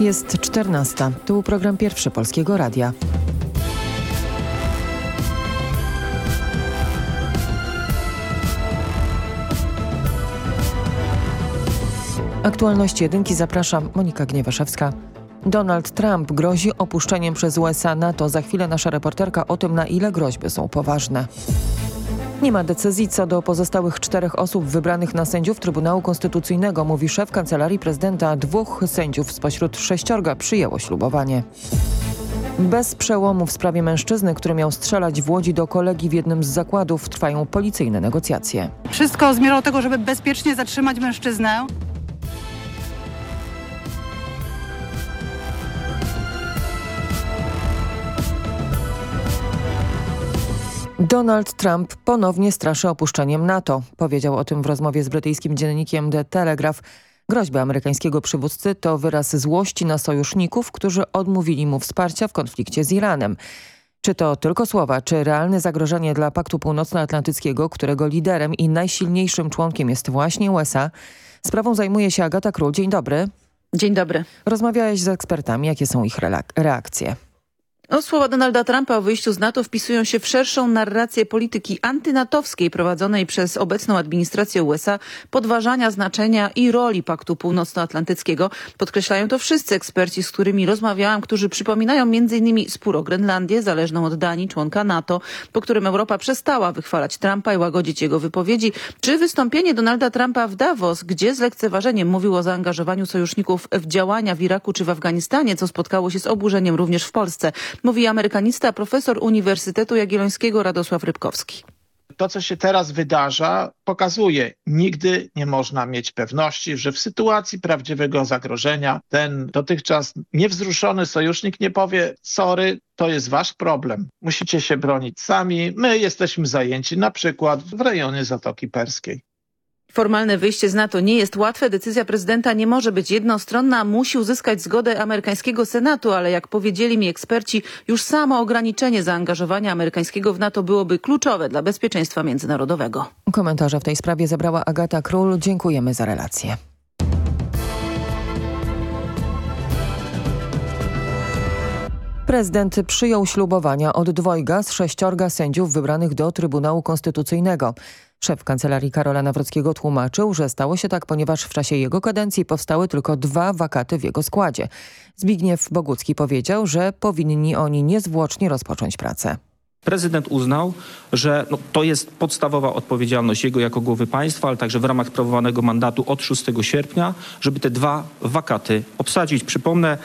Jest 14. Tu program pierwszy Polskiego Radia. Aktualności jedynki zapraszam Monika Gniewaszewska. Donald Trump grozi opuszczeniem przez USA NATO. Za chwilę nasza reporterka o tym, na ile groźby są poważne. Nie ma decyzji co do pozostałych czterech osób wybranych na sędziów Trybunału Konstytucyjnego, mówi szef Kancelarii Prezydenta. Dwóch sędziów spośród sześciorga przyjęło ślubowanie. Bez przełomu w sprawie mężczyzny, który miał strzelać w Łodzi do kolegi w jednym z zakładów, trwają policyjne negocjacje. Wszystko zmierzało do tego, żeby bezpiecznie zatrzymać mężczyznę. Donald Trump ponownie straszy opuszczeniem NATO. Powiedział o tym w rozmowie z brytyjskim dziennikiem The Telegraph. Groźby amerykańskiego przywódcy to wyraz złości na sojuszników, którzy odmówili mu wsparcia w konflikcie z Iranem. Czy to tylko słowa, czy realne zagrożenie dla Paktu Północnoatlantyckiego, którego liderem i najsilniejszym członkiem jest właśnie USA? Sprawą zajmuje się Agata Król. Dzień dobry. Dzień dobry. Rozmawiałeś z ekspertami. Jakie są ich reakcje? No, słowa Donalda Trumpa o wyjściu z NATO wpisują się w szerszą narrację polityki antynatowskiej prowadzonej przez obecną administrację USA, podważania znaczenia i roli Paktu Północnoatlantyckiego. Podkreślają to wszyscy eksperci, z którymi rozmawiałam, którzy przypominają m.in. spór o Grenlandię, zależną od Danii, członka NATO, po którym Europa przestała wychwalać Trumpa i łagodzić jego wypowiedzi, czy wystąpienie Donalda Trumpa w Davos, gdzie z lekceważeniem mówił o zaangażowaniu sojuszników w działania w Iraku czy w Afganistanie, co spotkało się z oburzeniem również w Polsce mówi amerykanista, profesor Uniwersytetu Jagiellońskiego Radosław Rybkowski. To, co się teraz wydarza, pokazuje, nigdy nie można mieć pewności, że w sytuacji prawdziwego zagrożenia ten dotychczas niewzruszony sojusznik nie powie sorry, to jest wasz problem. Musicie się bronić sami, my jesteśmy zajęci na przykład w rejonie Zatoki Perskiej. Formalne wyjście z NATO nie jest łatwe. Decyzja prezydenta nie może być jednostronna. Musi uzyskać zgodę amerykańskiego Senatu, ale jak powiedzieli mi eksperci, już samo ograniczenie zaangażowania amerykańskiego w NATO byłoby kluczowe dla bezpieczeństwa międzynarodowego. Komentarze w tej sprawie zebrała Agata Król. Dziękujemy za relację. Prezydent przyjął ślubowania od dwojga z sześciorga sędziów wybranych do Trybunału Konstytucyjnego. Szef kancelarii Karola Nawrockiego tłumaczył, że stało się tak, ponieważ w czasie jego kadencji powstały tylko dwa wakaty w jego składzie. Zbigniew Bogucki powiedział, że powinni oni niezwłocznie rozpocząć pracę. Prezydent uznał, że no, to jest podstawowa odpowiedzialność jego jako głowy państwa, ale także w ramach sprawowanego mandatu od 6 sierpnia, żeby te dwa wakaty obsadzić. Przypomnę,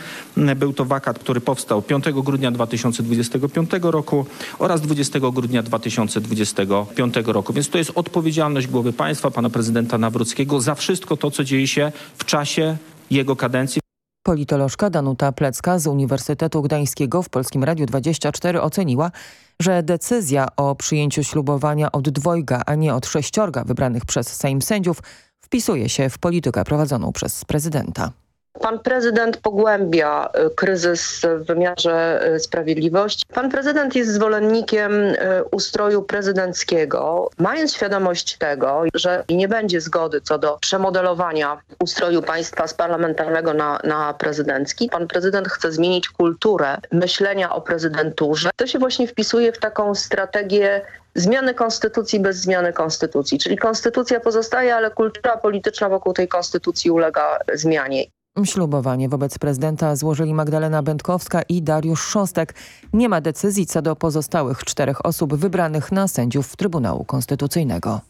był to wakat, który powstał 5 grudnia 2025 roku oraz 20 grudnia 2025 roku. Więc to jest odpowiedzialność głowy państwa, pana prezydenta Nawrockiego za wszystko to, co dzieje się w czasie jego kadencji. Politolożka Danuta Plecka z Uniwersytetu Gdańskiego w Polskim Radiu 24 oceniła, że decyzja o przyjęciu ślubowania od dwojga, a nie od sześciorga wybranych przez Sejm sędziów wpisuje się w politykę prowadzoną przez prezydenta. Pan prezydent pogłębia y, kryzys w wymiarze y, sprawiedliwości. Pan prezydent jest zwolennikiem y, ustroju prezydenckiego, mając świadomość tego, że nie będzie zgody co do przemodelowania ustroju państwa z parlamentarnego na, na prezydencki. Pan prezydent chce zmienić kulturę myślenia o prezydenturze. To się właśnie wpisuje w taką strategię zmiany konstytucji bez zmiany konstytucji. Czyli konstytucja pozostaje, ale kultura polityczna wokół tej konstytucji ulega zmianie. Ślubowanie wobec prezydenta złożyli Magdalena Będkowska i Dariusz Szostek. Nie ma decyzji co do pozostałych czterech osób wybranych na sędziów Trybunału Konstytucyjnego.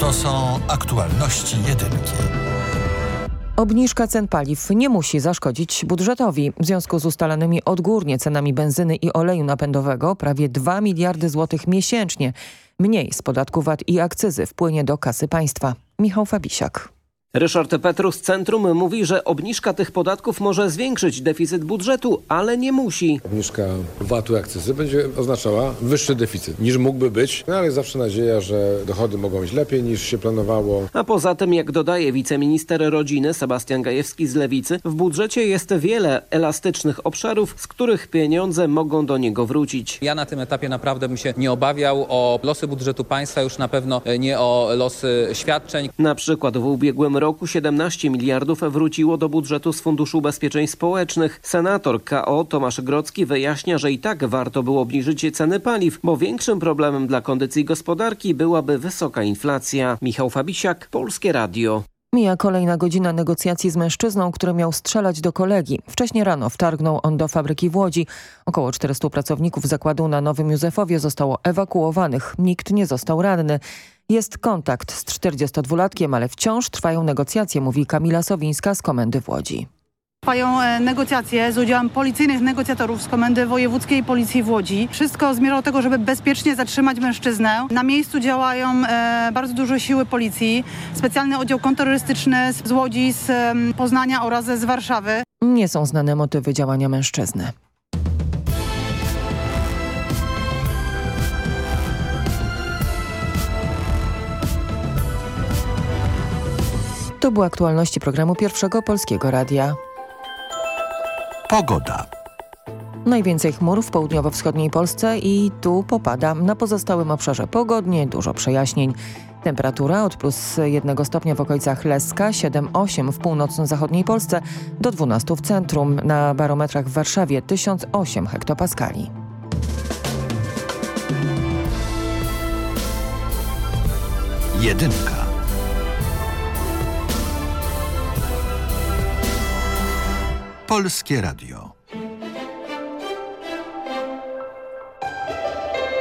To są aktualności jedynki. Obniżka cen paliw nie musi zaszkodzić budżetowi. W związku z ustalanymi odgórnie cenami benzyny i oleju napędowego prawie 2 miliardy złotych miesięcznie mniej z podatku VAT i akcyzy wpłynie do kasy państwa. Michał Fabisiak. Ryszard Petrus z Centrum mówi, że obniżka tych podatków może zwiększyć deficyt budżetu, ale nie musi. Obniżka VAT-u i akcyzy będzie oznaczała wyższy deficyt niż mógłby być, no ale zawsze nadzieja, że dochody mogą być lepiej niż się planowało. A poza tym, jak dodaje wiceminister rodziny Sebastian Gajewski z Lewicy, w budżecie jest wiele elastycznych obszarów, z których pieniądze mogą do niego wrócić. Ja na tym etapie naprawdę bym się nie obawiał o losy budżetu państwa, już na pewno nie o losy świadczeń. Na przykład w ubiegłym roku 17 miliardów wróciło do budżetu z Funduszu Ubezpieczeń Społecznych. Senator KO Tomasz Grocki wyjaśnia, że i tak warto było obniżyć ceny paliw, bo większym problemem dla kondycji gospodarki byłaby wysoka inflacja. Michał Fabisiak, Polskie Radio. Mija kolejna godzina negocjacji z mężczyzną, który miał strzelać do kolegi. Wcześniej rano wtargnął on do fabryki w Łodzi. Około 400 pracowników zakładu na Nowym Józefowie zostało ewakuowanych. Nikt nie został ranny. Jest kontakt z 42-latkiem, ale wciąż trwają negocjacje, mówi Kamila Sowińska z komendy w Łodzi. Trwają e, negocjacje z udziałem policyjnych negocjatorów z Komendy Wojewódzkiej Policji w Łodzi. Wszystko zmierza do tego, żeby bezpiecznie zatrzymać mężczyznę. Na miejscu działają e, bardzo dużo siły policji, specjalny oddział kontrterrorystyczny z Łodzi, z Poznania oraz z Warszawy. Nie są znane motywy działania mężczyzny. To były aktualności programu Pierwszego Polskiego Radia. Pogoda. Najwięcej chmur w południowo-wschodniej Polsce i tu popada. Na pozostałym obszarze pogodnie, dużo przejaśnień. Temperatura od plus 1 stopnia w okolicach Leska, 7-8 w północno-zachodniej Polsce, do 12 w centrum. Na barometrach w Warszawie 1008 hektopaskali. Jedynka. Polskie Radio.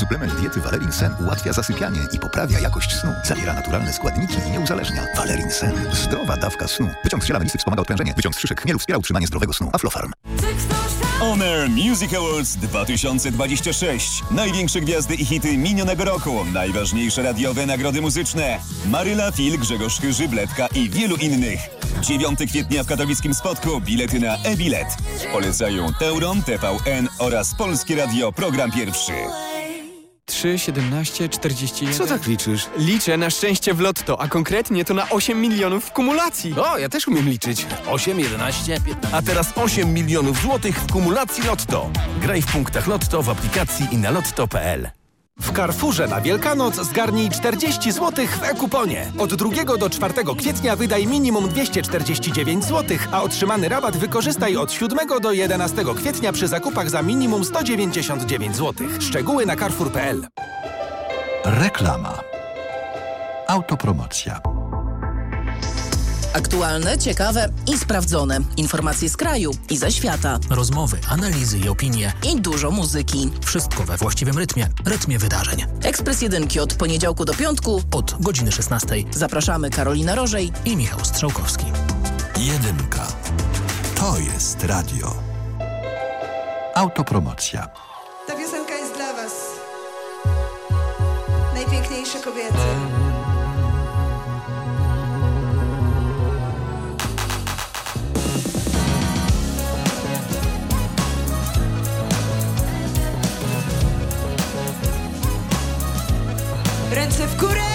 Suplement diety Valerin Sen ułatwia zasypianie i poprawia jakość snu. Zawiera naturalne składniki i nie uzależnia. Valerin Sen. Zdrowa dawka snu. Wyciąg z ziela melisy wspomaga odprężenie. Wyciąg z szyszek chmielu wspiera utrzymanie zdrowego snu. Aflofarm. Honor Music Awards 2026. Największe gwiazdy i hity minionego roku. Najważniejsze radiowe nagrody muzyczne. Maryla, Fil, Grzegorz Chyży, Bledka i wielu innych. 9 kwietnia w katowickim spotku bilety na e-bilet. Polecają Teuron, TVN oraz Polskie Radio Program Pierwszy. 3, 17, 41. Co tak liczysz? Liczę na szczęście w lotto, a konkretnie to na 8 milionów w kumulacji. O, ja też umiem liczyć. 8, 11, 15. A teraz 8 milionów złotych w kumulacji Lotto. Graj w punktach Lotto w aplikacji i na lotto.pl. W Carrefourze na Wielkanoc zgarnij 40 zł w e-kuponie. Od 2 do 4 kwietnia wydaj minimum 249 zł, a otrzymany rabat wykorzystaj od 7 do 11 kwietnia przy zakupach za minimum 199 zł. Szczegóły na carrefour.pl. Reklama. Autopromocja. Aktualne, ciekawe i sprawdzone. Informacje z kraju i ze świata. Rozmowy, analizy i opinie. I dużo muzyki. Wszystko we właściwym rytmie, rytmie wydarzeń. Ekspres Jedynki od poniedziałku do piątku. Od godziny 16. Zapraszamy Karolina Rożej i Michał Strzałkowski. Jedynka. To jest radio. Autopromocja. Ta piosenka jest dla was. Najpiękniejsze kobiety. Ręce w górę!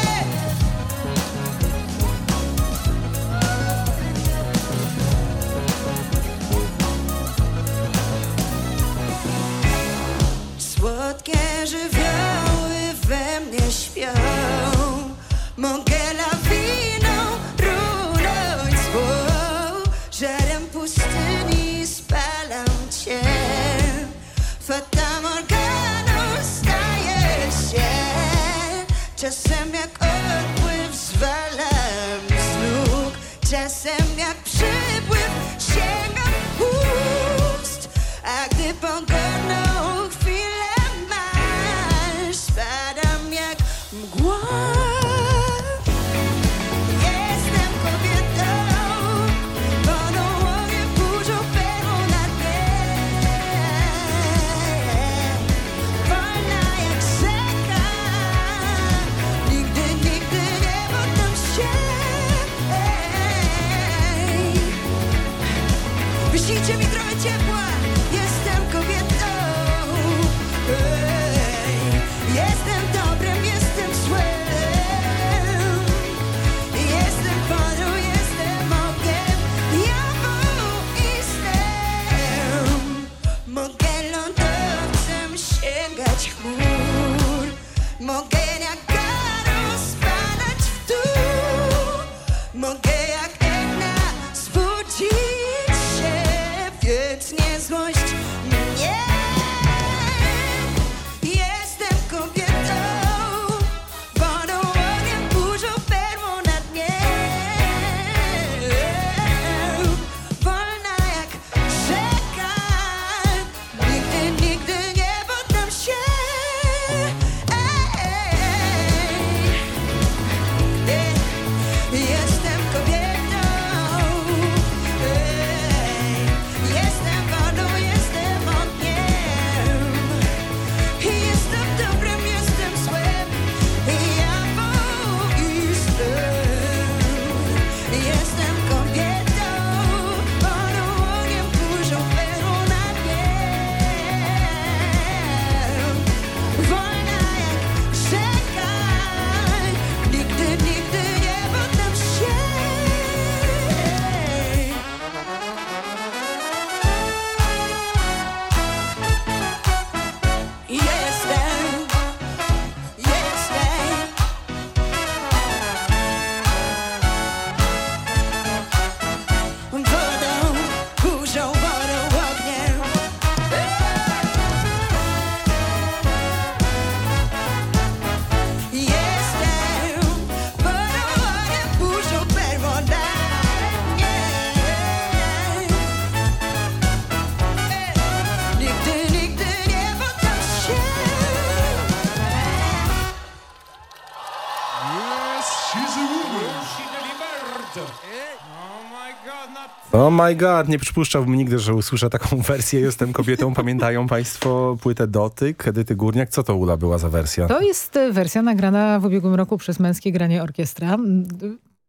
Oh my god, nie przypuszczałbym nigdy, że usłyszę taką wersję Jestem kobietą. Pamiętają państwo płytę Dotyk, Edyty Górniak? Co to Ula była za wersja? To jest e, wersja nagrana w ubiegłym roku przez Męskie Granie Orkiestra. Mm,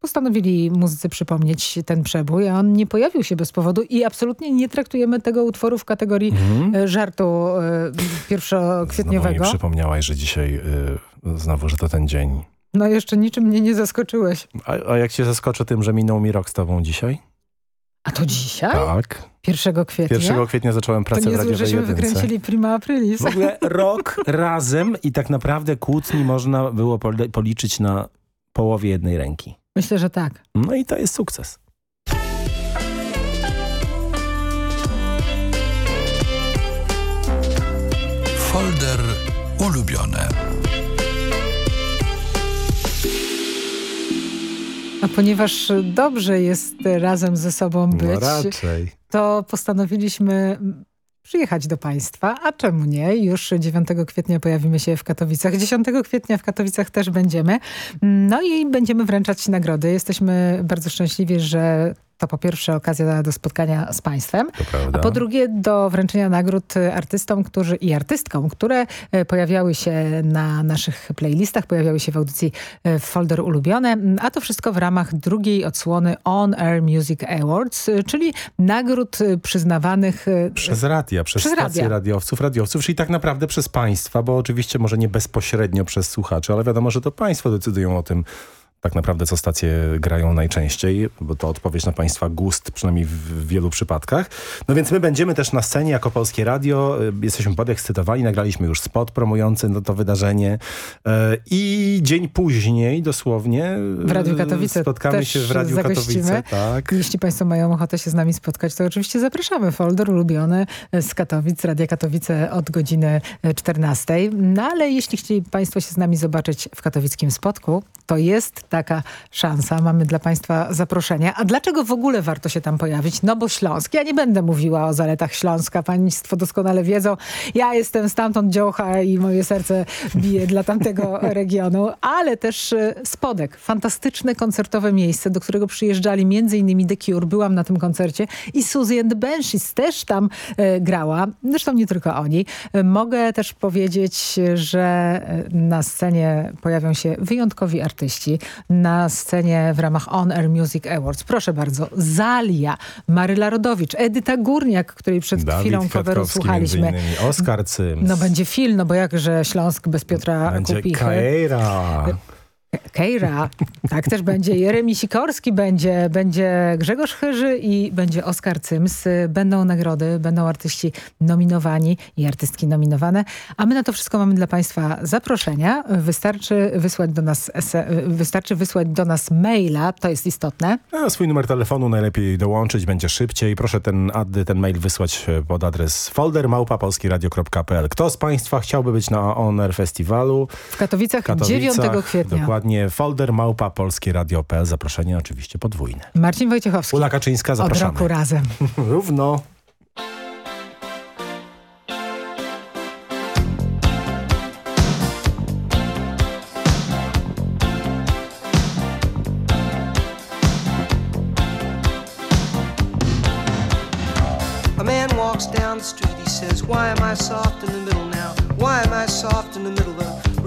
Postanowili muzycy przypomnieć ten przebój, a on nie pojawił się bez powodu i absolutnie nie traktujemy tego utworu w kategorii e, żartu e, Znowu pierwszokwietniowego. mi przypomniałaś, że dzisiaj znowu, że to ten dzień. No jeszcze niczym mnie nie zaskoczyłeś. A, a jak się zaskoczę tym, że minął mi rok z tobą dzisiaj? A to dzisiaj? Tak. 1 kwietnia? 1 kwietnia zacząłem pracę to w niezłe, radiowej żeśmy jedynce. wykręcili prima aprilis. W ogóle rok razem i tak naprawdę kłótni można było poli- policzyć na połowie jednej ręki. Myślę, że tak. No i to jest sukces. Folder ulubione. A ponieważ dobrze jest razem ze sobą być, No to postanowiliśmy przyjechać do Państwa, a czemu nie? Już 9 kwietnia pojawimy się w Katowicach. 10 kwietnia w Katowicach też będziemy. No i będziemy wręczać nagrody. Jesteśmy bardzo szczęśliwi, że to po pierwsze okazja do spotkania z Państwem, a po drugie do wręczenia nagród artystom którzy, i artystkom, które e, pojawiały się na naszych playlistach, pojawiały się w audycji e, Folder Ulubione, a to wszystko w ramach drugiej odsłony On Air Music Awards, e, czyli nagród przyznawanych Przez radia, przez, Przez stacje radia. radiowców, radiowców, czyli tak naprawdę przez państwa, bo oczywiście może nie bezpośrednio przez słuchaczy, ale wiadomo, że to państwo decydują o tym, tak naprawdę co stacje grają najczęściej, bo to odpowiedź na państwa gust, przynajmniej w, wielu przypadkach. No więc my będziemy też na scenie jako Polskie Radio, y, jesteśmy podekscytowani, nagraliśmy już spot promujący no, to wydarzenie y, i dzień później dosłownie w Radiu y, Katowice spotkamy się w Radiu zagościmy. Katowice. Tak. Jeśli Państwo mają ochotę się z nami spotkać, to oczywiście zapraszamy. Folder ulubiony z Katowic, Radia Katowice od godziny 14. No ale jeśli chcieli Państwo się z nami zobaczyć w katowickim spotku, to jest taka szansa. Mamy dla Państwa zaproszenia. A dlaczego w ogóle warto się tam pojawić? No bo Śląsk. Ja nie będę mówiła o zaletach Śląska. Państwo doskonale wiedzą. Ja jestem stamtąd dziołcha i moje serce bije dla tamtego regionu. Ale też e, Spodek. Fantastyczne koncertowe miejsce, do którego przyjeżdżali innymi The Cure. Byłam na tym koncercie i Suzy and Banshees też tam e, grała. Zresztą nie tylko oni. E, mogę też powiedzieć, że na scenie pojawią się wyjątkowi artyści. Na scenie w ramach On Air Music Awards. Proszę bardzo, Zalia, Maryla Rodowicz, Edyta Górniak, której przed Dawid chwilą coveru słuchaliśmy. Oskar Cyms. No będzie film, no bo jakże Śląsk bez Piotra Będzie Kupichy. Kaera. Kejra. Tak też będzie. Jeremi Sikorski będzie, będzie Grzegorz Chyży i będzie Oskar Cyms. Będą nagrody, będą artyści nominowani i artystki nominowane. A my na to wszystko mamy dla Państwa zaproszenia. Wystarczy wysłać do nas, wystarczy wysłać do nas maila, to jest istotne. A swój numer telefonu najlepiej dołączyć, będzie szybciej. Proszę ten, ten mail wysłać e, pod adres foldermałpa.polskiradio.pl. Kto z Państwa chciałby być na On Air Festiwalu? W Katowicach, Katowicach 9 kwietnia. Dokładnie foldermałpa.polskiradio.pl. Zaproszenie oczywiście podwójne. Marcin Wojciechowski. Ula Kaczyńska, Od zapraszamy. roku razem. Równo. A man walks down the street, he says, Why am I soft in the middle now? Why am I soft in the middle?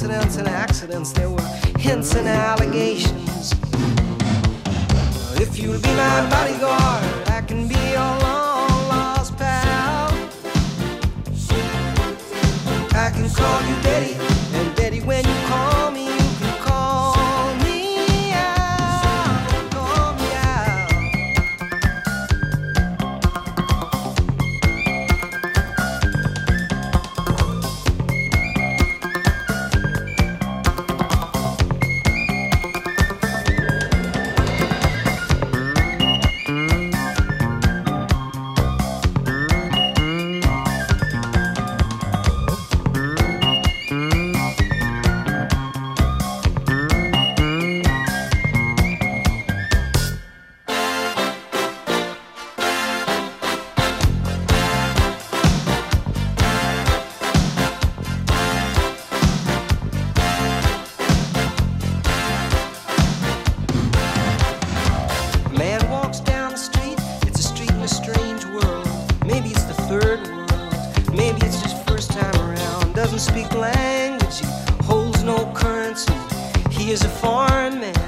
incidents and accidents, there were hints and allegations. If you'll be my bodyguard, I can be your long lost pal. I can call you Betty. doesn't speak language, he holds no currency. He is a foreign man.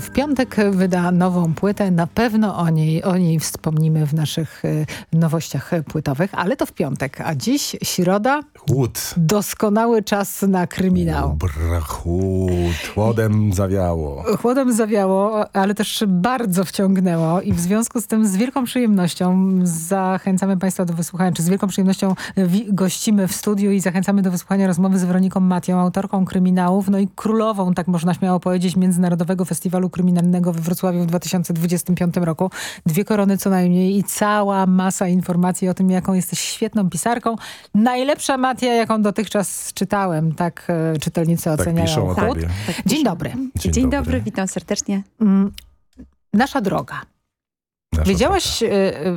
W piątek wyda nową płytę. Na pewno o niej, o niej wspomnimy w naszych y, nowościach płytowych, ale to w piątek. A dziś środa. Chłód. Doskonały czas na kryminał. Bra, chłód. Chłodem zawiało. Chłodem zawiało, ale też bardzo wciągnęło i w związku z tym z wielką przyjemnością zachęcamy Państwa do wysłuchania, czy z wielką przyjemnością gościmy w studiu i zachęcamy do wysłuchania rozmowy z Weroniką Matią, autorką kryminałów, no i królową, tak można śmiało powiedzieć, Międzynarodowego Festiwalu Kryminalnego we Wrocławiu w 2025 roku. Dwie korony co najmniej i cała masa informacji o tym, jaką jesteś świetną pisarką. Najlepsza Matia, jaką dotychczas czytałem, tak e, czytelnicy tak oceniają. Piszą o Tak, tobie. tak Dzień dobry. Dzień, Dzień dobry. dobry, witam serdecznie. Mm, Nasza droga. Nasza Wiedziałaś y,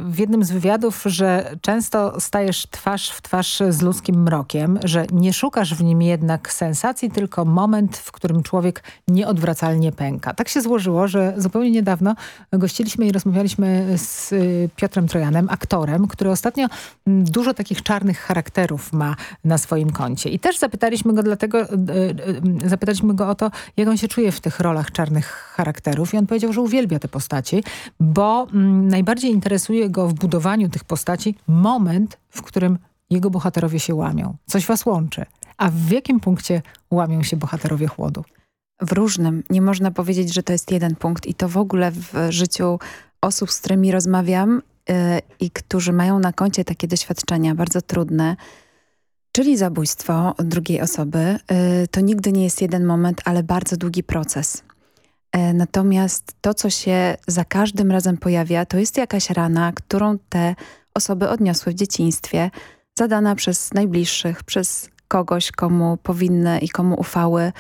w jednym z wywiadów, że często stajesz twarz w twarz z ludzkim mrokiem, że nie szukasz w nim jednak sensacji, tylko moment, w którym człowiek nieodwracalnie pęka. Tak się złożyło, że zupełnie niedawno gościliśmy i rozmawialiśmy z y, Piotrem Trojanem, aktorem, który ostatnio dużo takich czarnych charakterów ma na swoim koncie. I też zapytaliśmy go dlatego, zapytaliśmy go o to, jak on się czuje w tych rolach czarnych charakterów i on powiedział, że uwielbia te postaci, bo najbardziej interesuje go w budowaniu tych postaci moment, w którym jego bohaterowie się łamią. Coś was łączy. A w jakim punkcie łamią się bohaterowie chłodu? W różnym. Nie można powiedzieć, że to jest jeden punkt i to w ogóle w życiu osób, z którymi rozmawiam yy, i którzy mają na koncie takie doświadczenia bardzo trudne, czyli zabójstwo drugiej osoby, yy, to nigdy nie jest jeden moment, ale bardzo długi proces. E, Natomiast to, co się za każdym razem pojawia, to jest jakaś rana, którą te osoby odniosły w dzieciństwie, zadana przez najbliższych, przez kogoś, komu powinny i komu ufały,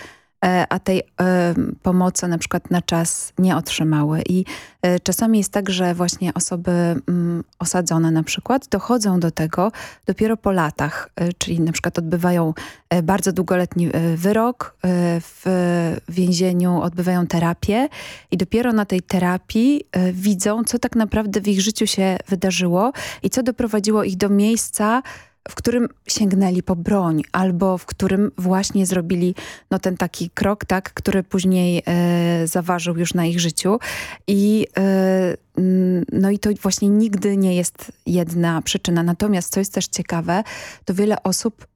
a tej e, pomocy na przykład na czas nie otrzymały. I e, czasami jest tak, że właśnie osoby mm, osadzone na przykład dochodzą do tego dopiero po latach, e, czyli na przykład odbywają e, bardzo długoletni e, wyrok e, w więzieniu, odbywają terapię i dopiero na tej terapii e, widzą, co tak naprawdę w ich życiu się wydarzyło i co doprowadziło ich do miejsca, w którym sięgnęli po broń albo w którym właśnie zrobili no, ten taki krok, tak, który później e, zaważył już na ich życiu. I, e, no i to właśnie nigdy nie jest jedna przyczyna. Natomiast co jest też ciekawe, to wiele osób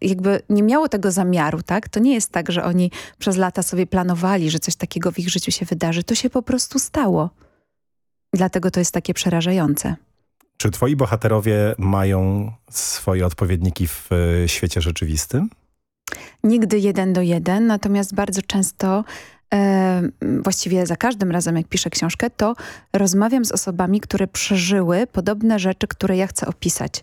jakby nie miało tego zamiaru, tak? To nie jest tak, że oni przez lata sobie planowali, że coś takiego w ich życiu się wydarzy. To się po prostu stało. Dlatego to jest takie przerażające. Czy twoi bohaterowie mają swoje odpowiedniki w e, świecie rzeczywistym? Nigdy jeden do jeden, natomiast bardzo często, właściwie za każdym razem jak piszę książkę, to rozmawiam z osobami, które przeżyły podobne rzeczy, które ja chcę opisać.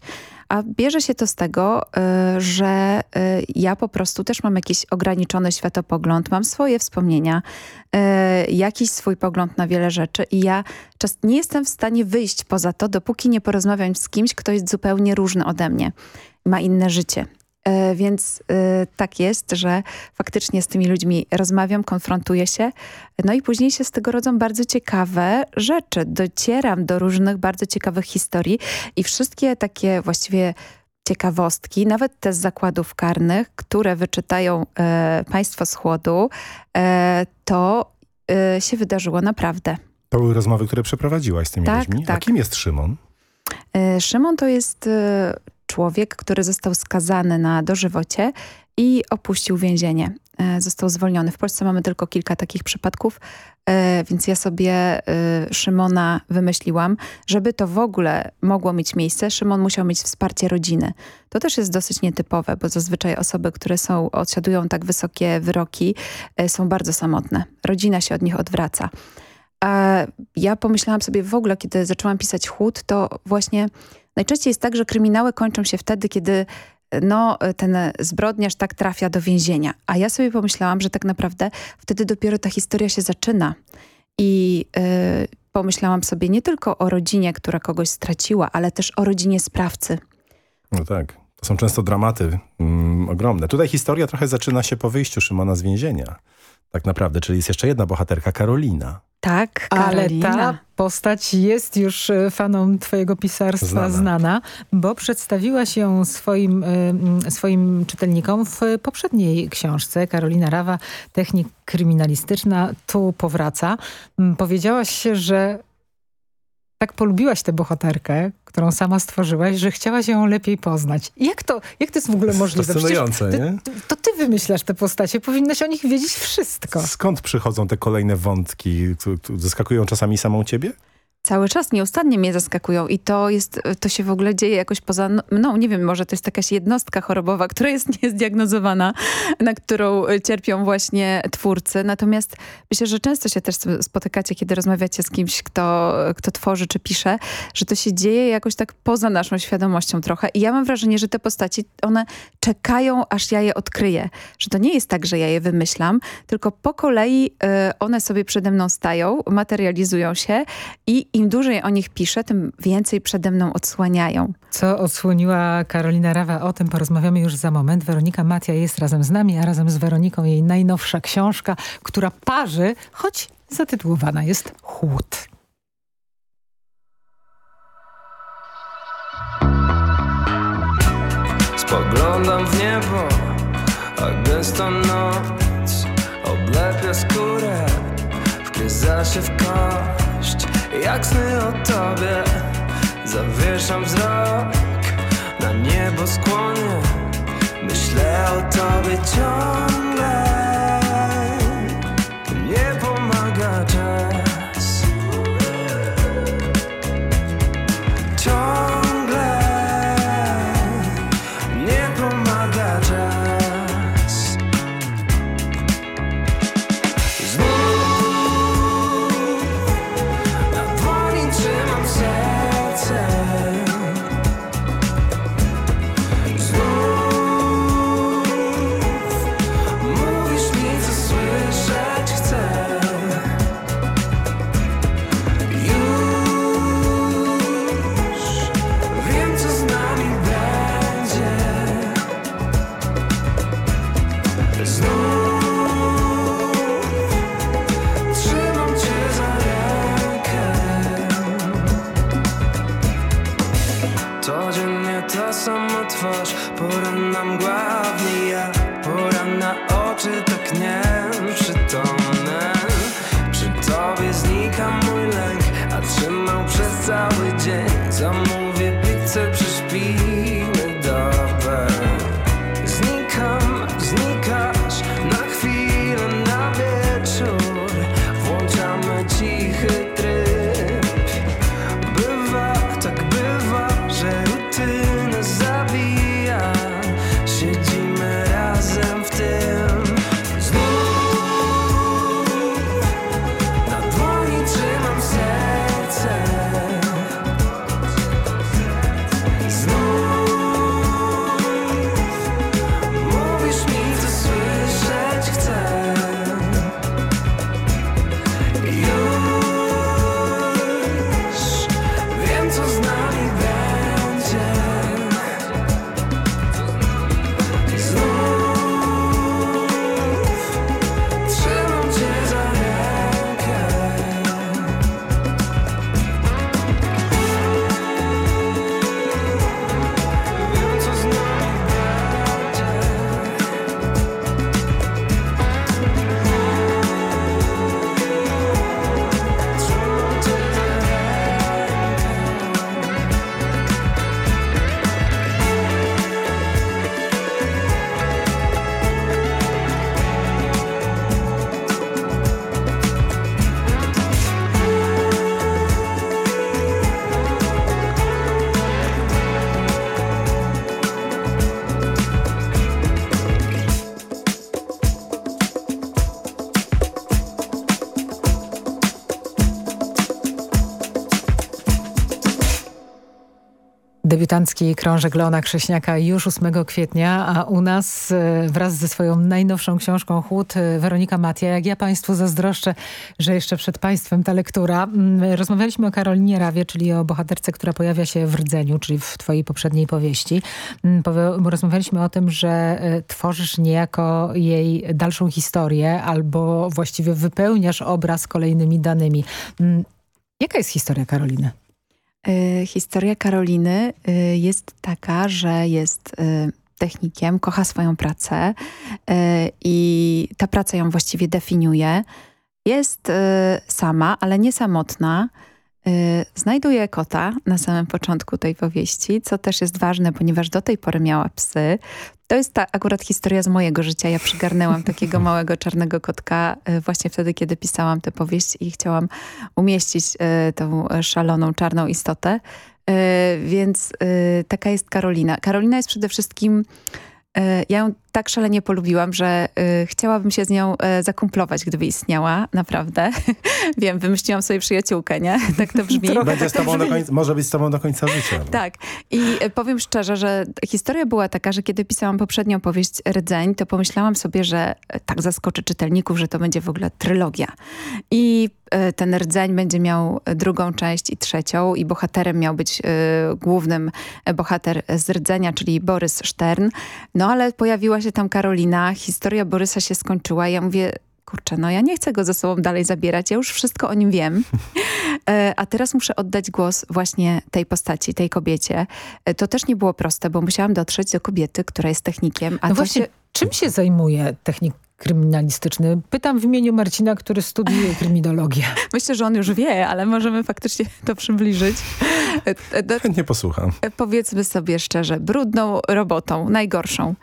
A bierze się to z tego, e, że e, ja po prostu też mam jakiś ograniczony światopogląd, mam swoje wspomnienia, e, jakiś swój pogląd na wiele rzeczy i ja czas nie jestem w stanie wyjść poza to, dopóki nie porozmawiam z kimś, kto jest zupełnie różny ode mnie, ma inne życie. E, Więc e, tak jest, że faktycznie z tymi ludźmi rozmawiam, konfrontuję się, no i później się z tego rodzą bardzo ciekawe rzeczy. Docieram do różnych bardzo ciekawych historii i wszystkie takie właściwie ciekawostki, nawet te z zakładów karnych, które wyczytają e, państwo z chłodu, e, to e, się wydarzyło naprawdę. To były rozmowy, które przeprowadziłaś z tymi Tak, ludźmi. A tak. kim jest Szymon? E, Szymon to jest człowiek, który został skazany na dożywocie i opuścił więzienie. E, Został zwolniony. W Polsce mamy tylko kilka takich przypadków, e, więc ja sobie e, Szymona wymyśliłam. Żeby to w ogóle mogło mieć miejsce, Szymon musiał mieć wsparcie rodziny. To też jest dosyć nietypowe, bo zazwyczaj osoby, które są, odsiadują tak wysokie wyroki, są bardzo samotne. Rodzina się od nich odwraca. A ja pomyślałam sobie w ogóle, kiedy zaczęłam pisać chłód, to właśnie najczęściej jest tak, że kryminały kończą się wtedy, kiedy no, ten zbrodniarz tak trafia do więzienia. A ja sobie pomyślałam, że tak naprawdę wtedy dopiero ta historia się zaczyna. I y, pomyślałam sobie nie tylko o rodzinie, która kogoś straciła, ale też o rodzinie sprawcy. No tak. To są często dramaty mm, ogromne. Tutaj historia trochę zaczyna się po wyjściu Szymona z więzienia. Tak naprawdę, czyli jest jeszcze jedna bohaterka, Karolina. Tak, Ale Karolina. ta postać jest już e, fanom twojego pisarstwa Znana. znana, bo przedstawiłaś ją swoim, e, swoim czytelnikom w poprzedniej książce. Karolina Rawa, technik kryminalistyczna, tu powraca. Powiedziałaś, że tak polubiłaś tę bohaterkę, którą sama stworzyłaś, że chciałaś ją lepiej poznać. Jak to, jak to jest w ogóle możliwe? Fascynujące, ty, nie? To ty wymyślasz te postacie, powinnaś o nich wiedzieć wszystko. Skąd przychodzą te kolejne wątki? Zaskakują czasami samą ciebie? Cały czas nieustannie mnie zaskakują i to jest, to się w ogóle dzieje jakoś poza mną. Nie wiem, może to jest jakaś jednostka chorobowa, która jest niezdiagnozowana, na którą y, cierpią właśnie twórcy. Natomiast myślę, że często się też spotykacie, kiedy rozmawiacie z kimś, kto, kto tworzy czy pisze, że to się dzieje jakoś tak poza naszą świadomością trochę. I ja mam wrażenie, że te postaci, one czekają, aż ja je odkryję. Że to nie jest tak, że ja je wymyślam, tylko po kolei y, one sobie przede mną stają, materializują się i im dłużej o nich piszę, tym więcej przede mną odsłaniają. Co odsłoniła Karolina Rawa, o tym porozmawiamy już za moment. Weronika Matia jest razem z nami, a razem z Weroniką jej najnowsza książka, która parzy, choć zatytułowana jest Chłód. Spoglądam w niebo, a gęsta noc oblepia skórę, wgryza się w kość. Jak sny o tobie, zawieszam wzrok na niebo skłonie. Myślę o tobie ciągle, trzymał przez Debiutancki krążek Leona Krześniaka już 8 kwietnia, a u nas e, wraz ze swoją najnowszą książką Chłód e, Weronika Matia. Jak ja Państwu zazdroszczę, że jeszcze przed Państwem ta lektura. Mm, Rozmawialiśmy o Karolinie Rawie, czyli o bohaterce, która pojawia się w Rdzeniu, czyli w Twojej poprzedniej powieści. Mm, Rozmawialiśmy o tym, że e, tworzysz niejako jej dalszą historię albo właściwie wypełniasz obraz kolejnymi danymi. Mm, Jaka jest historia Karoliny? Y, Historia Karoliny y, jest taka, że jest y, technikiem, kocha swoją pracę i ta praca ją właściwie definiuje. Jest sama, ale nie samotna. Znajduje kota na samym początku tej powieści, co też jest ważne, ponieważ do tej pory miała psy. To jest ta akurat historia z mojego życia. Ja przygarnęłam takiego małego czarnego kotka y, właśnie wtedy, kiedy pisałam tę powieść i chciałam umieścić y, tą szaloną czarną istotę. Y, Więc taka jest Karolina. Karolina jest przede wszystkim ja ją tak szalenie polubiłam, że y, chciałabym się z nią y, zakumplować, gdyby istniała, naprawdę. Wiem, wymyśliłam sobie przyjaciółkę, nie? Tak to brzmi. Będzie z Tak to tobą do końca, może być z tobą do końca życia. Tak. I e, powiem szczerze, że historia była taka, że kiedy pisałam poprzednią powieść Rdzeń, to pomyślałam sobie, że e, tak zaskoczy czytelników, że to będzie w ogóle trylogia. I e, ten Rdzeń będzie miał drugą część i trzecią i bohaterem miał być e, głównym bohater z Rdzenia, czyli Borys Stern. No ale pojawiła się tam Karolina, historia Borysa się skończyła ja mówię, kurczę, no ja nie chcę go ze sobą dalej zabierać, ja już wszystko o nim wiem. E, A teraz muszę oddać głos właśnie tej postaci, tej kobiecie. E, To też nie było proste, bo musiałam dotrzeć do kobiety, która jest technikiem. A no właśnie, się... czym się zajmuje technik kryminalistyczny? Pytam w imieniu Marcina, który studiuje kryminologię. Myślę, że on już wie, ale możemy faktycznie to przybliżyć. E, e, Chętnie posłucham. e, Powiedzmy sobie szczerze, brudną robotą, najgorszą,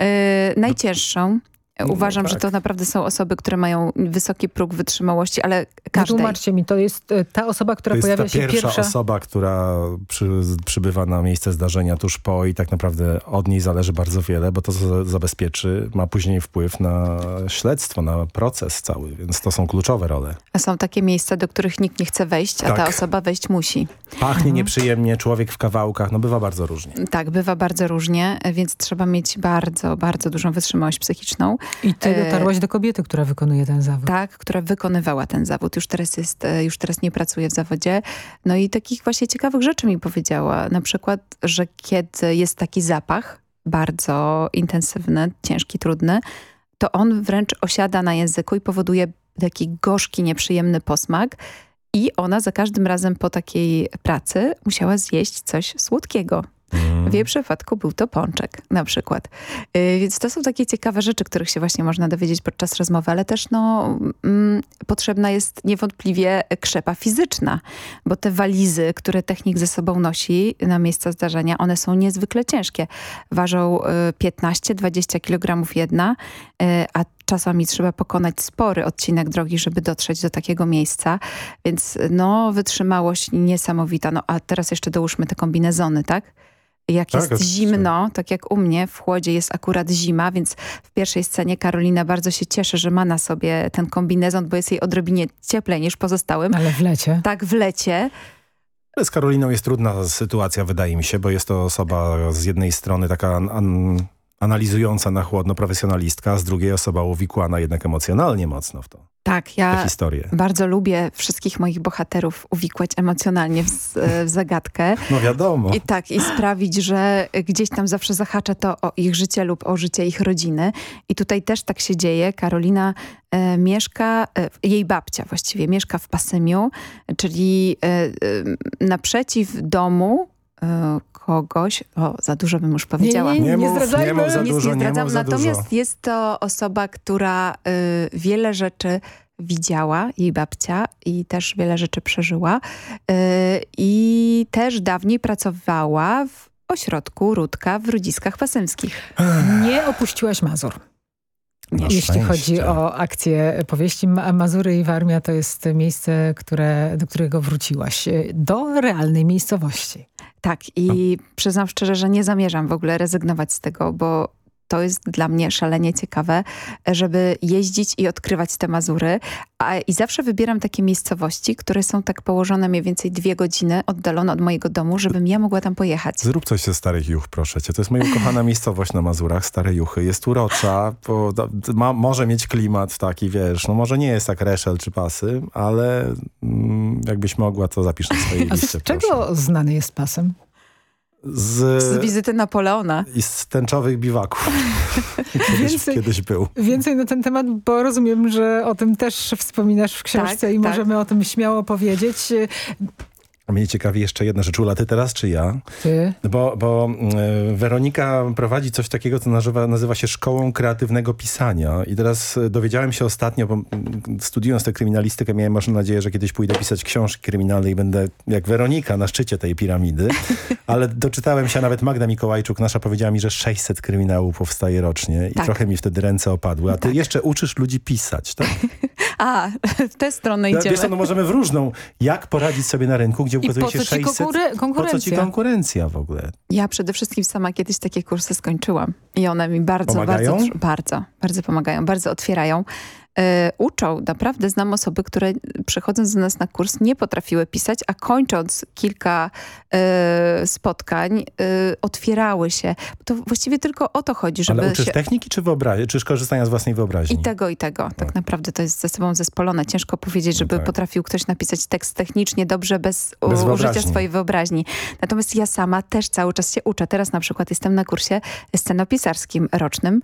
e, najcięższą. E, No Uważam, tak. że to naprawdę są osoby, które mają wysoki próg wytrzymałości, ale każdej. Wytłumaczcie mi, to jest e, ta osoba, która To jest pojawia ta się pierwsza, pierwsza... osoba, która przy, przybywa na miejsce zdarzenia tuż po i tak naprawdę od niej zależy bardzo wiele, bo to za- zabezpieczy, ma później wpływ na śledztwo, na proces cały, więc to są kluczowe role. A Są takie miejsca, do których nikt nie chce wejść, a ta Tak. osoba wejść musi. Pachnie nieprzyjemnie, człowiek w kawałkach, no bywa bardzo różnie. Tak, bywa bardzo różnie, więc trzeba mieć bardzo, bardzo dużą wytrzymałość psychiczną. I ty E, dotarłaś do kobiety, która wykonuje ten zawód. Tak, która wykonywała ten zawód. Już teraz, jest, e, już teraz nie pracuje w zawodzie. No i takich właśnie ciekawych rzeczy mi powiedziała. Na przykład, że kiedy jest taki zapach bardzo intensywny, ciężki, trudny, to on wręcz osiada na języku i powoduje taki gorzki, nieprzyjemny posmak. I ona za każdym razem po takiej pracy musiała zjeść coś słodkiego. W jej przypadku był to pączek na przykład. Yy, Więc to są takie ciekawe rzeczy, których się właśnie można dowiedzieć podczas rozmowy, ale też no, mm, potrzebna jest niewątpliwie krzepa fizyczna, bo te walizy, które technik ze sobą nosi na miejsca zdarzenia, one są niezwykle ciężkie. Ważą y, 15-20 kg jedna, y, a czasami trzeba pokonać spory odcinek drogi, żeby dotrzeć do takiego miejsca, więc no wytrzymałość niesamowita. No a teraz jeszcze dołóżmy te kombinezony, tak? Jak Tak, jest oczywiście. zimno, tak jak u mnie, w chłodzie jest akurat zima, więc w pierwszej scenie Karolina bardzo się cieszy, że ma na sobie ten kombinezon, bo jest jej odrobinie cieplej niż pozostałym. Ale w lecie. Tak, w lecie. Ale z Karoliną jest trudna sytuacja, wydaje mi się, bo jest to osoba z jednej strony taka an, an, analizująca na chłodno profesjonalistka, a z drugiej osoba uwikłana jednak emocjonalnie mocno w to. Tak, ja bardzo lubię wszystkich moich bohaterów uwikłać emocjonalnie w, z- w zagadkę. No wiadomo. I tak, i sprawić, że gdzieś tam zawsze zahacza to o ich życie lub o życie ich rodziny. I tutaj też tak się dzieje. Karolina e, mieszka, e, jej babcia właściwie mieszka w Pasymiu, czyli e, e, naprzeciw domu e, kogoś, o za dużo bym już powiedziała. nie, nie, nie mów, zdradzajmy. nie mów za Nic dużo, nie nie zdradzam. za Natomiast dużo. jest to osoba, która y, wiele rzeczy widziała, jej babcia, i też wiele rzeczy przeżyła. Y, I też dawniej pracowała w ośrodku Rudka w Rudziskach Pasymskich. Nie opuściłaś Mazur. Na Jeśli szczęście. chodzi o akcję powieści, Ma- Mazury i Warmia to jest miejsce, które, do którego wróciłaś. Do realnej miejscowości. Tak, i przyznam szczerze, że nie zamierzam w ogóle rezygnować z tego, bo to jest dla mnie szalenie ciekawe, żeby jeździć i odkrywać te Mazury. A, I zawsze wybieram takie miejscowości, które są tak położone mniej więcej dwie godziny oddalone od mojego domu, żebym ja mogła tam pojechać. Zrób coś ze Starych Juch, proszę cię. To jest moja ukochana miejscowość na Mazurach, Stare Juchy. Jest urocza, bo ma, może mieć klimat taki, wiesz, no może nie jest tak Reszel czy Pasy, ale mm, jakbyś mogła, to zapisz na swojej A liście, z czego znany jest pasem? Z, Z wizyty Napoleona. I z tęczowych biwaków. kiedyś, Więcej- kiedyś był. Więcej na ten temat, bo rozumiem, że o tym też wspominasz w książce Tak, i tak. możemy o tym śmiało powiedzieć. A mnie ciekawi jeszcze jedna rzecz. Ula, ty teraz czy ja? Ty? Bo, bo e, Weronika prowadzi coś takiego, co nazywa, nazywa się Szkołą Kreatywnego Pisania. I teraz e, dowiedziałem się ostatnio, bo mm, studiując tę kryminalistykę, miałem może nadzieję, że kiedyś pójdę pisać książki kryminalne i będę jak Weronika na szczycie tej piramidy. Ale doczytałem się, nawet Magda Mikołajczuk nasza powiedziała mi, że 600 kryminałów powstaje rocznie i Tak. trochę mi wtedy ręce opadły. A ty jeszcze uczysz ludzi pisać, tak? A, w tę stronę idziemy. Wiesz co, no możemy w różną. Jak poradzić sobie na rynku, gdzie ukazuje się co ci 600... konkuren- Po co ci konkurencja? konkurencja w ogóle? Ja przede wszystkim sama kiedyś takie kursy skończyłam i one mi bardzo, Pomagają? bardzo, bardzo, bardzo pomagają, bardzo otwierają. E, uczą, naprawdę znam osoby, które przychodząc do nas na kurs nie potrafiły pisać, a kończąc kilka e, spotkań e, otwierały się. To właściwie tylko o to chodzi, żeby Ale uczysz się... techniki czy wyobraźni? Czy korzystania z własnej wyobraźni? I tego, i tego. Tak naprawdę to jest ze sobą zespolone. Ciężko powiedzieć, żeby tak. potrafił ktoś napisać tekst technicznie dobrze bez, Bez użycia swojej wyobraźni. Natomiast ja sama też cały czas się uczę. Teraz na przykład jestem na kursie scenopisarskim rocznym.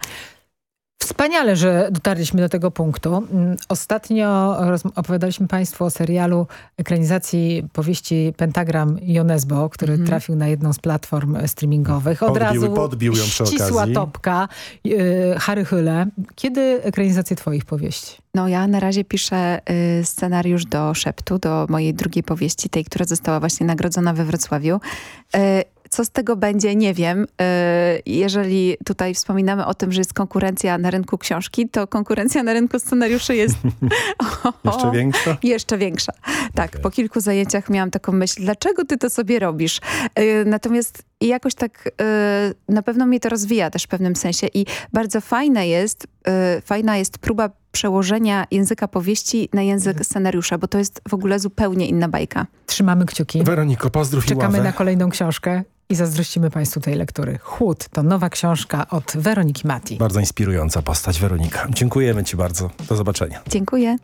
Wspaniale, że dotarliśmy do tego punktu. Mm, Ostatnio opowiadaliśmy Państwu o serialu ekranizacji powieści Pentagram Jonesbo, który Mhm. trafił na jedną z platform streamingowych. Od Podbił- razu podbił ją przy ścisła okazji. topka, yy, Harry Hyle. Kiedy ekranizację Twoich powieści? No ja na razie piszę y, scenariusz do Szeptu, do mojej drugiej powieści, tej, która została właśnie nagrodzona we Wrocławiu. Y, co z tego będzie, nie wiem. Y, jeżeli tutaj wspominamy o tym, że jest konkurencja na rynku książki, to konkurencja na rynku scenariuszy jest Jeszcze większa? Jeszcze większa. Tak, po kilku zajęciach miałam taką myśl, dlaczego ty to sobie robisz? Yy, natomiast jakoś tak yy, na pewno mnie to rozwija też w pewnym sensie i bardzo fajne jest, yy, fajna jest próba przełożenia języka powieści na język scenariusza, bo to jest w ogóle zupełnie inna bajka. Trzymamy kciuki. Weroniko, pozdrów i Czekamy ławę. na kolejną książkę i zazdrościmy Państwu tej lektury. Chłód to nowa książka od Weroniki Mati. Bardzo inspirująca postać, Weronika. Dziękujemy ci bardzo. Do zobaczenia. Dziękuję.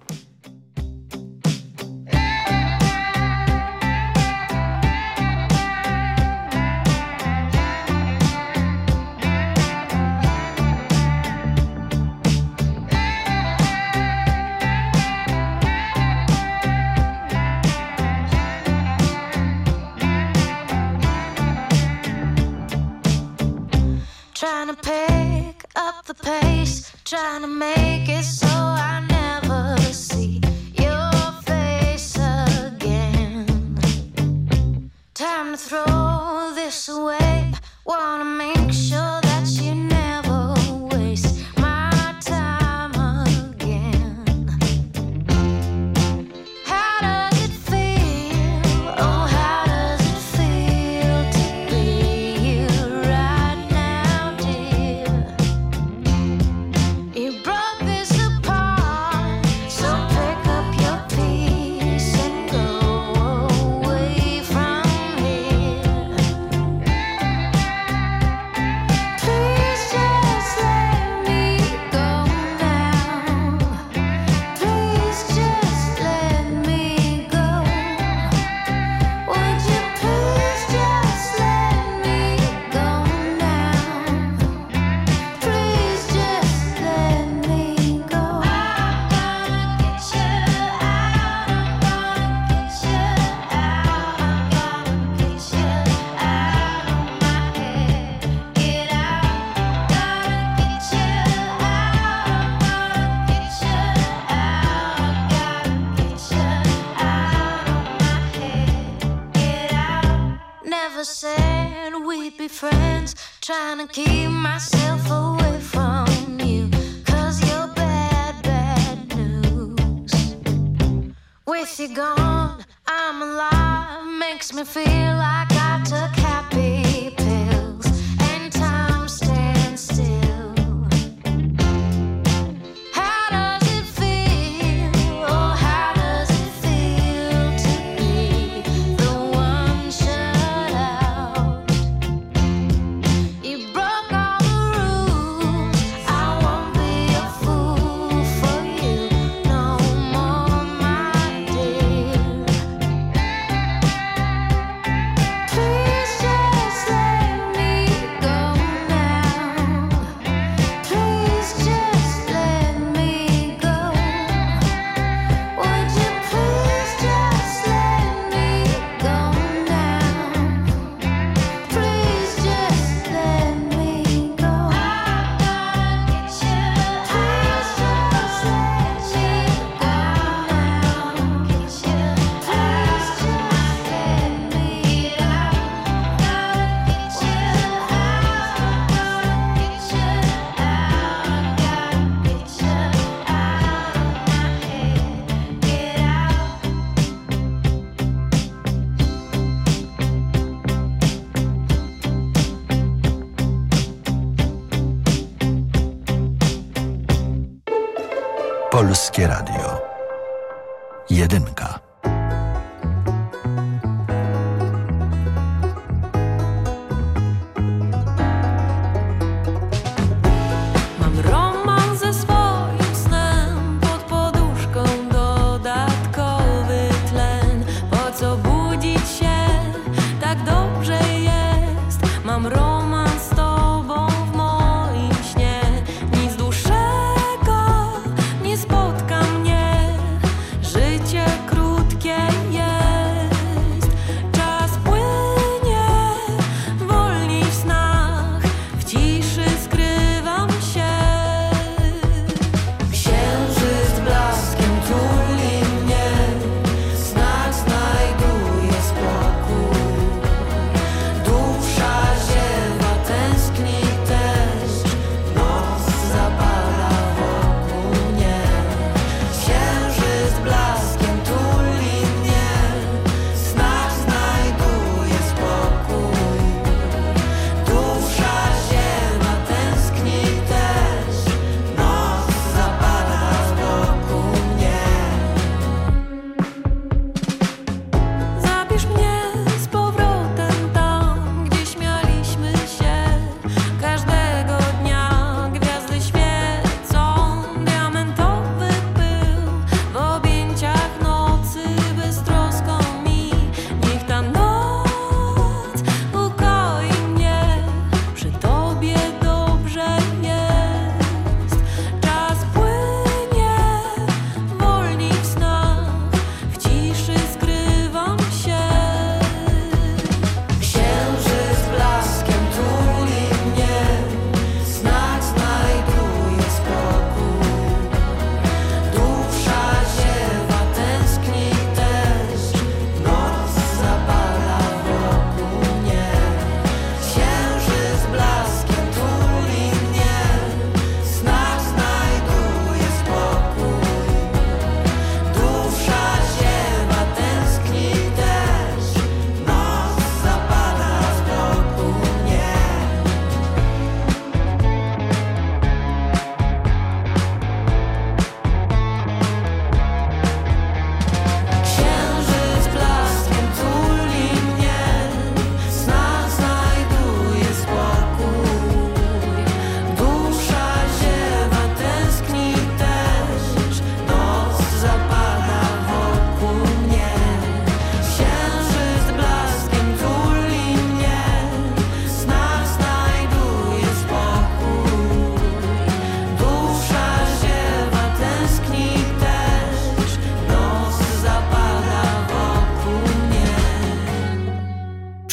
Never said we'd be friends. Trying to keep myself away from you. Cause you're bad, bad news. With you gone, I'm alive. Makes me feel like I took happy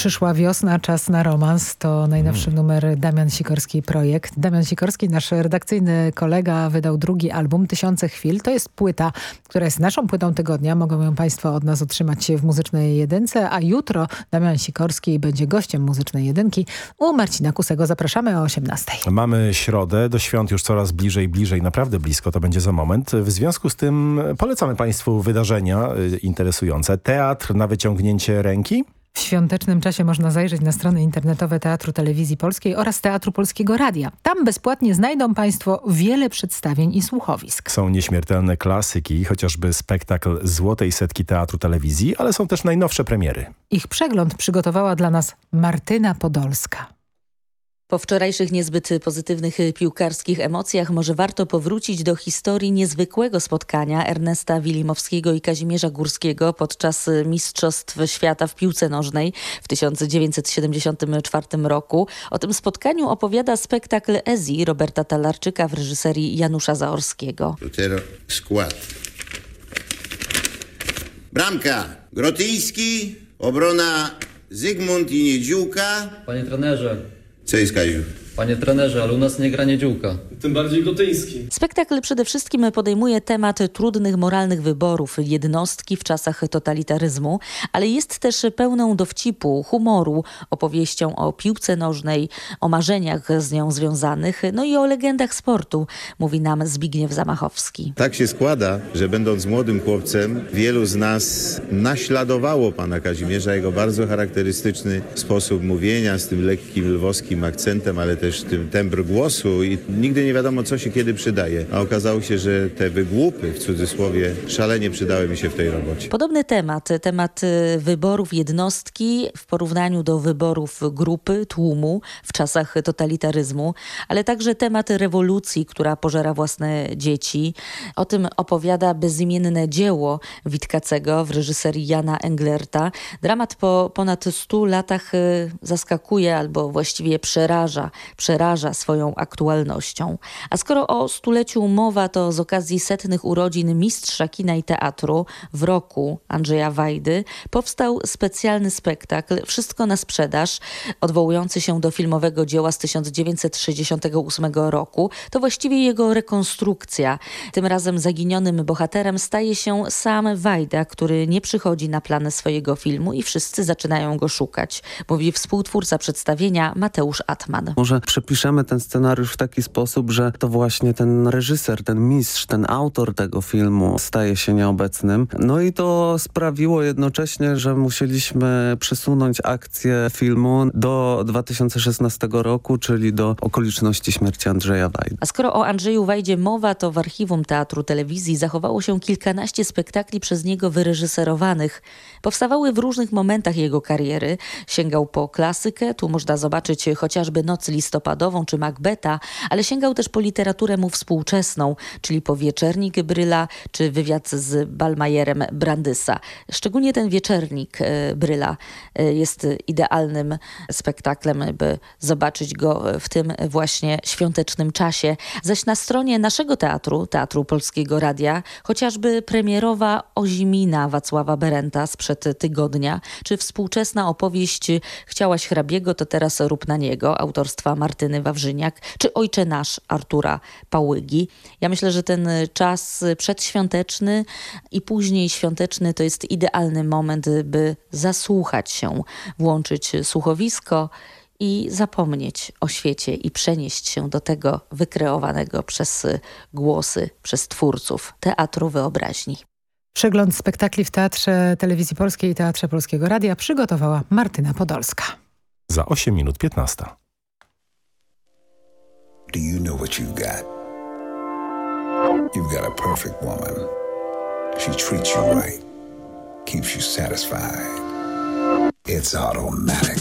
Przyszła wiosna, czas na romans. To najnowszy numer Damian Sikorski projekt. Damian Sikorski, nasz redakcyjny kolega, wydał drugi album Tysiące Chwil. To jest płyta, która jest naszą płytą tygodnia. Mogą ją Państwo od nas otrzymać w Muzycznej Jedynce, a jutro Damian Sikorski będzie gościem Muzycznej Jedynki u Marcina Kusego. Zapraszamy o 18. Mamy środę, do świąt już coraz bliżej, bliżej, naprawdę blisko, to będzie za moment. W związku z tym polecamy Państwu wydarzenia y, interesujące. Teatr na wyciągnięcie ręki. W świątecznym czasie można zajrzeć na strony internetowe Teatru Telewizji Polskiej oraz Teatru Polskiego Radia. Tam bezpłatnie znajdą Państwo wiele przedstawień i słuchowisk. Są nieśmiertelne klasyki, chociażby spektakl Złotej Setki Teatru Telewizji, ale są też najnowsze premiery. Ich przegląd przygotowała dla nas Martyna Podolska. Po wczorajszych niezbyt pozytywnych piłkarskich emocjach może warto powrócić do historii niezwykłego spotkania Ernesta Wilimowskiego i Kazimierza Górskiego podczas Mistrzostw Świata w piłce nożnej w 1974 roku. O tym spotkaniu opowiada spektakl Ezi Roberta Talarczyka w reżyserii Janusza Zaorskiego. Lutero, skład. Bramka. Grotyński, obrona Zygmunt i Niedziółka. Panie trenerze, Co jest, Kaziu? Panie trenerze, ale u nas nie gra Niedziółka. Tym bardziej gotyński. Spektakl przede wszystkim podejmuje temat trudnych moralnych wyborów jednostki w czasach totalitaryzmu, ale jest też pełną dowcipu, humoru, opowieścią o piłce nożnej, o marzeniach z nią związanych, no i o legendach sportu, mówi nam Zbigniew Zamachowski. Tak się składa, że będąc młodym chłopcem, wielu z nas naśladowało pana Kazimierza, jego bardzo charakterystyczny sposób mówienia z tym lekkim lwowskim akcentem, ale też tym tembr głosu i nigdy nie wiadomo, co się kiedy przydaje. A okazało się, że te wygłupy, w cudzysłowie, szalenie przydały mi się w tej robocie. Podobny temat, temat y, wyborów jednostki w porównaniu do wyborów grupy, tłumu w czasach totalitaryzmu, ale także temat rewolucji, która pożera własne dzieci. O tym opowiada bezimienne dzieło Witkacego w reżyserii Jana Englerta. Dramat po ponad 100 latach y, zaskakuje albo właściwie przeraża, przeraża swoją aktualnością. A skoro o stuleciu mowa, to z okazji setnych urodzin mistrza kina i teatru w roku Andrzeja Wajdy powstał specjalny spektakl Wszystko na sprzedaż, odwołujący się do filmowego dzieła z 1968 roku. To właściwie jego rekonstrukcja. Tym razem zaginionym bohaterem staje się sam Wajda, który nie przychodzi na plan swojego filmu i wszyscy zaczynają go szukać, mówi współtwórca przedstawienia Mateusz Atman. Może przepiszemy ten scenariusz w taki sposób, że to właśnie ten reżyser, ten mistrz, ten autor tego filmu staje się nieobecnym. No i to sprawiło jednocześnie, że musieliśmy przesunąć akcję filmu do 2016 roku, czyli do okoliczności śmierci Andrzeja Wajdy. A skoro o Andrzeju Wajdzie mowa, to w archiwum Teatru Telewizji zachowało się kilkanaście spektakli przez niego wyreżyserowanych. Powstawały w różnych momentach jego kariery. Sięgał po klasykę, tu można zobaczyć chociażby Noc listopadową czy Macbeta, ale sięgał też po literaturę mu współczesną, czyli po Wieczernik Bryla czy wywiad z Balmajerem Brandysa. Szczególnie ten Wieczernik e, Bryla e, jest idealnym spektaklem, by zobaczyć go w tym właśnie świątecznym czasie. Zaś na stronie naszego teatru, Teatru Polskiego Radia, chociażby premierowa Ozimina Wacława Berenta sprzed tygodnia, czy współczesna opowieść Chciałaś hrabiego, to teraz rób na niego, autorstwa Martyny Wawrzyniak, czy Ojcze Nasz Artura Pałygi. Ja myślę, że ten czas przedświąteczny i później świąteczny to jest idealny moment, by zasłuchać się, włączyć słuchowisko i zapomnieć o świecie i przenieść się do tego wykreowanego przez głosy, przez twórców teatru wyobraźni. Przegląd spektakli w Teatrze Telewizji Polskiej i Teatrze Polskiego Radia przygotowała Martyna Podolska. Za 8 minut 15. Do you know what you've got? You've got a perfect woman. She treats you right, keeps you satisfied. It's automatic.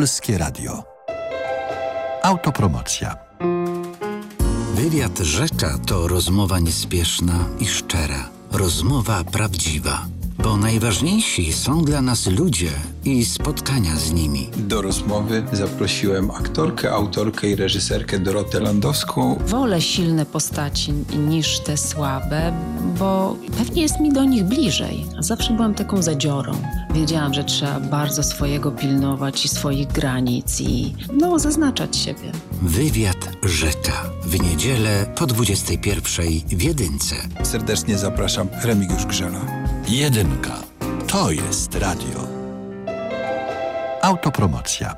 Polskie Radio. Autopromocja. Wywiad Rzecza to rozmowa niespieszna i szczera. Rozmowa prawdziwa. Bo najważniejsi są dla nas ludzie i spotkania z nimi. Do rozmowy zaprosiłem aktorkę, autorkę i reżyserkę Dorotę Landowską. Wolę silne postaci niż te słabe, bo pewnie jest mi do nich bliżej. Zawsze byłam taką zadziorą. Wiedziałam, że trzeba bardzo swojego pilnować i swoich granic i no, zaznaczać siebie. Wywiad Rzecza. W niedzielę po 21 w Jedynce. Serdecznie zapraszam Remigiusz Grzela. Jedynka. To jest radio. Autopromocja.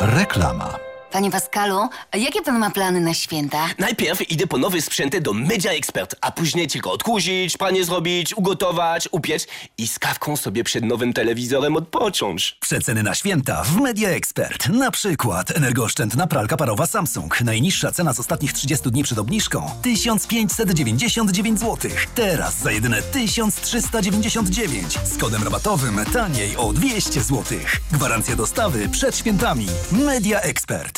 Reklama. Panie Pascalu, jakie pan ma plany na święta? Najpierw idę po nowe sprzęty do Media Expert, a później tylko odkurzyć, pranie zrobić, ugotować, upiec i z kawką sobie przed nowym telewizorem odpocząć. Przeceny na święta w Media Expert. Na przykład energooszczędna pralka parowa Samsung. Najniższa cena z ostatnich 30 dni przed obniżką 1599 zł. Teraz za jedyne 1399. Z kodem rabatowym taniej o 200 zł. Gwarancja dostawy przed świętami. Media Expert.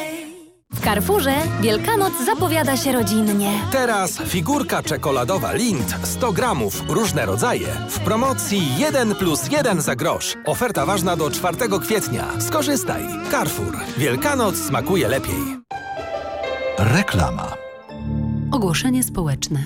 W Carrefourze Wielkanoc zapowiada się rodzinnie. Teraz figurka czekoladowa Lind 100 gramów, różne rodzaje. W promocji 1 plus 1 za grosz. Oferta ważna do 4 kwietnia. Skorzystaj. Carrefour. Wielkanoc smakuje lepiej. Reklama. Ogłoszenie społeczne.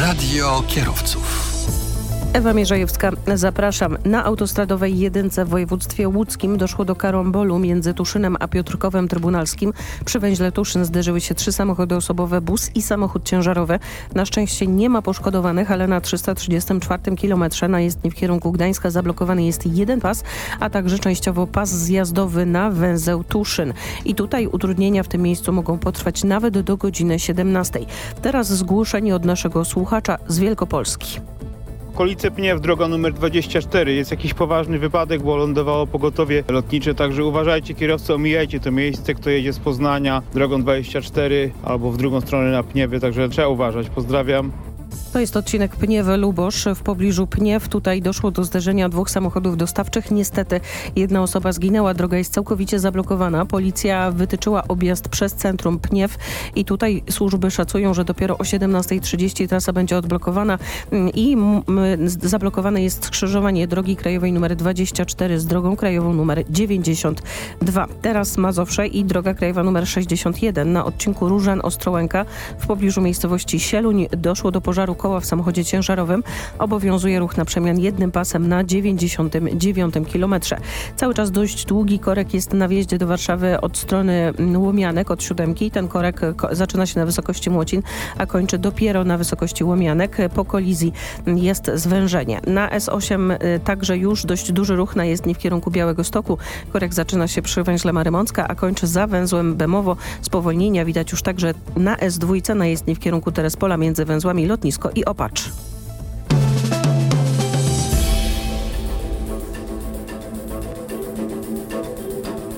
Radio kierowców. Ewa Mierzejewska, zapraszam. Na autostradowej jedynce w województwie łódzkim doszło do karambolu między Tuszynem a Piotrkowem Trybunalskim. Przy węźle Tuszyn zderzyły się trzy samochody osobowe, bus i samochód ciężarowy. Na szczęście nie ma poszkodowanych, ale na 334 kilometrze na jezdni w kierunku Gdańska zablokowany jest jeden pas, a także częściowo pas zjazdowy na węzeł Tuszyn. I tutaj utrudnienia w tym miejscu mogą potrwać nawet do godziny 17. Teraz zgłoszenie od naszego słuchacza z Wielkopolski. Okolice Pniew, droga numer 24. Jest jakiś poważny wypadek, bo lądowało pogotowie lotnicze, także uważajcie kierowcy, omijajcie to miejsce, kto jedzie z Poznania drogą 24 albo w drugą stronę na Pniewy, także trzeba uważać. Pozdrawiam. To jest odcinek Pniewy-Lubosz w pobliżu Pniew. Tutaj doszło do zderzenia dwóch samochodów dostawczych. Niestety jedna osoba zginęła, droga jest całkowicie zablokowana. Policja wytyczyła objazd przez centrum Pniew i tutaj służby szacują, że dopiero o 17.30 trasa będzie odblokowana mm, i zablokowane jest skrzyżowanie drogi krajowej numer 24 z drogą krajową numer 92. Teraz Mazowsze i droga krajowa numer 61 na odcinku Różan-Ostrołęka w pobliżu miejscowości Sieluń doszło do pożaru koła w samochodzie ciężarowym. Obowiązuje ruch na przemian jednym pasem na 99 kilometrze. Cały czas dość długi korek jest na wjeździe do Warszawy od strony Łomianek, od siódemki. Ten korek ko zaczyna się na wysokości Młocin, a kończy dopiero na wysokości Łomianek. Po kolizji jest zwężenie. Na S8 y, także już dość duży ruch na jezdni w kierunku Białego Stoku. Korek zaczyna się przy węźle Marymącka, a kończy za węzłem Bemowo. Spowolnienia widać już także na S2 na jezdni w kierunku Terespola między węzłami Lotnisko i Opacz.